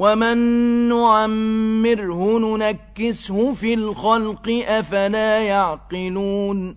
ومن نعمره ننكسه في الخلق أفلا يعقلون